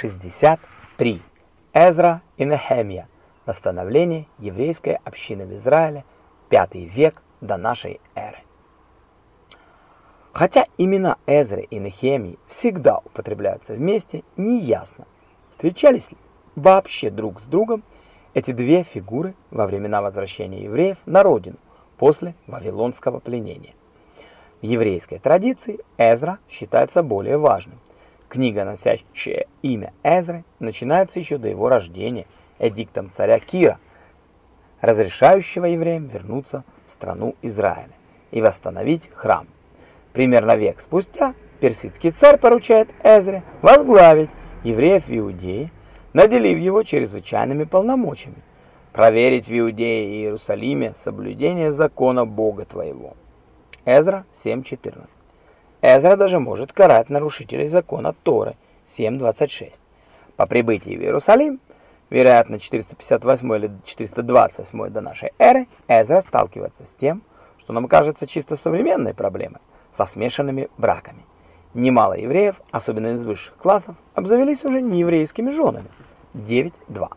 63. Эзра и Нехемия. Восстановление еврейской общины в Израиле. 5 век до нашей эры. Хотя имена Эзры и Нехемии всегда употребляются вместе, неясно, встречались ли вообще друг с другом эти две фигуры во времена возвращения евреев на родину после вавилонского пленения. В еврейской традиции Эзра считается более важным. Книга, носящая имя Эзры, начинается еще до его рождения эдиктом царя Кира, разрешающего евреям вернуться в страну Израиля и восстановить храм. Примерно век спустя персидский царь поручает Эзре возглавить евреев в Иудее, наделив его чрезвычайными полномочиями, проверить в Иудее и Иерусалиме соблюдение закона Бога твоего. Эзра 7.14 Эзра даже может карать нарушителей закона Торы 7.26. По прибытии в Иерусалим, вероятно 458 или 428 до нашей эры, Эзра сталкивается с тем, что нам кажется чисто современной проблемой, со смешанными браками. Немало евреев, особенно из высших классов, обзавелись уже нееврейскими женами. 9.2.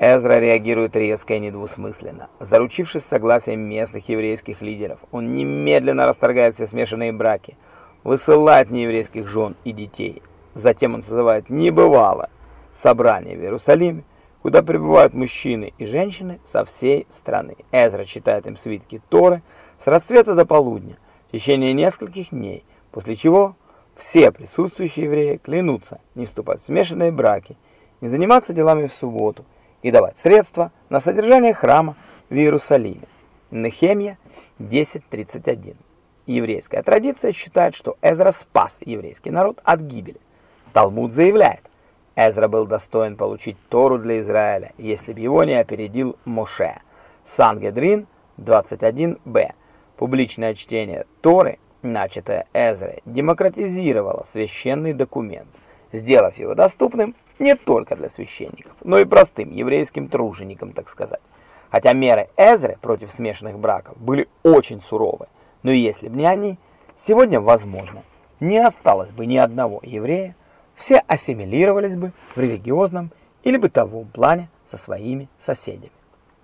Эзра реагирует резко и недвусмысленно. Заручившись согласием местных еврейских лидеров, он немедленно расторгает все смешанные браки, высылает нееврейских жен и детей. Затем он созывает небывало собрание в Иерусалиме, куда прибывают мужчины и женщины со всей страны. Эзра читает им свитки Торы с рассвета до полудня в течение нескольких дней, после чего все присутствующие евреи клянутся не вступать в смешанные браки, не заниматься делами в субботу, и давать средства на содержание храма в Иерусалиме. Нехемия 10.31. Еврейская традиция считает, что Эзра спас еврейский народ от гибели. Талмуд заявляет, Эзра был достоин получить Тору для Израиля, если бы его не опередил Моше. Сангедрин 21b. Публичное чтение Торы, начатое Эзрой, демократизировало священный документ, сделав его доступным не только для священников, но и простым еврейским труженикам, так сказать. Хотя меры Эзры против смешанных браков были очень суровы, но если бы не они, сегодня, возможно, не осталось бы ни одного еврея, все ассимилировались бы в религиозном или бытовом плане со своими соседями.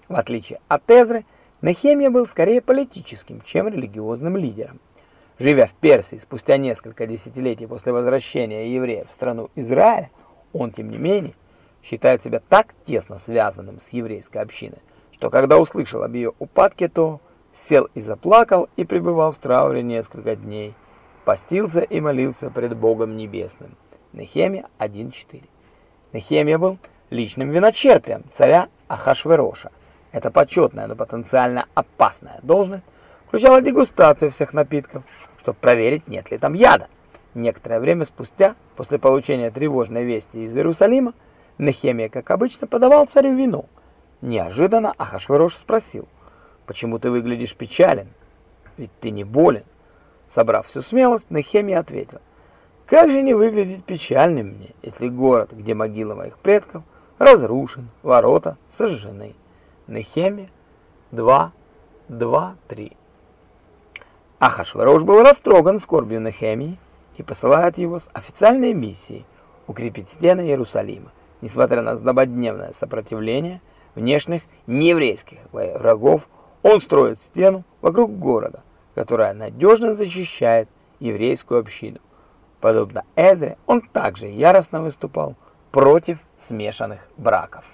В отличие от Эзры, Нехемия был скорее политическим, чем религиозным лидером. Живя в Персии спустя несколько десятилетий после возвращения евреев в страну Израиля, он, тем не менее, считает себя так тесно связанным с еврейской общиной, что когда услышал об ее упадке, то сел и заплакал и пребывал в трауре несколько дней, постился и молился пред Богом Небесным. Нехемия 1.4 Нехемия был личным виночерпием царя Ахашвероша. Эта почетная, но потенциально опасная должность включала дегустацию всех напитков, чтобы проверить, нет ли там яда. Некоторое время спустя, после получения тревожной вести из Иерусалима, Нехемия, как обычно, подавал царю вино. Неожиданно Ахашверош спросил, «Почему ты выглядишь печален? Ведь ты не болен». Собрав всю смелость, Нехемия ответил, «Как же не выглядеть печальным мне, если город, где могила моих предков, разрушен, ворота сожжены». Нехемия 2, 2, 3. Ахашверош был растроган скорбью Нехемии и посылает его с официальной миссией укрепить стены Иерусалима, несмотря на злободневное сопротивление внешних нееврейских врагов, он строит стену вокруг города, которая надежно защищает еврейскую общину. Подобно Эзре, он также яростно выступал против смешанных браков.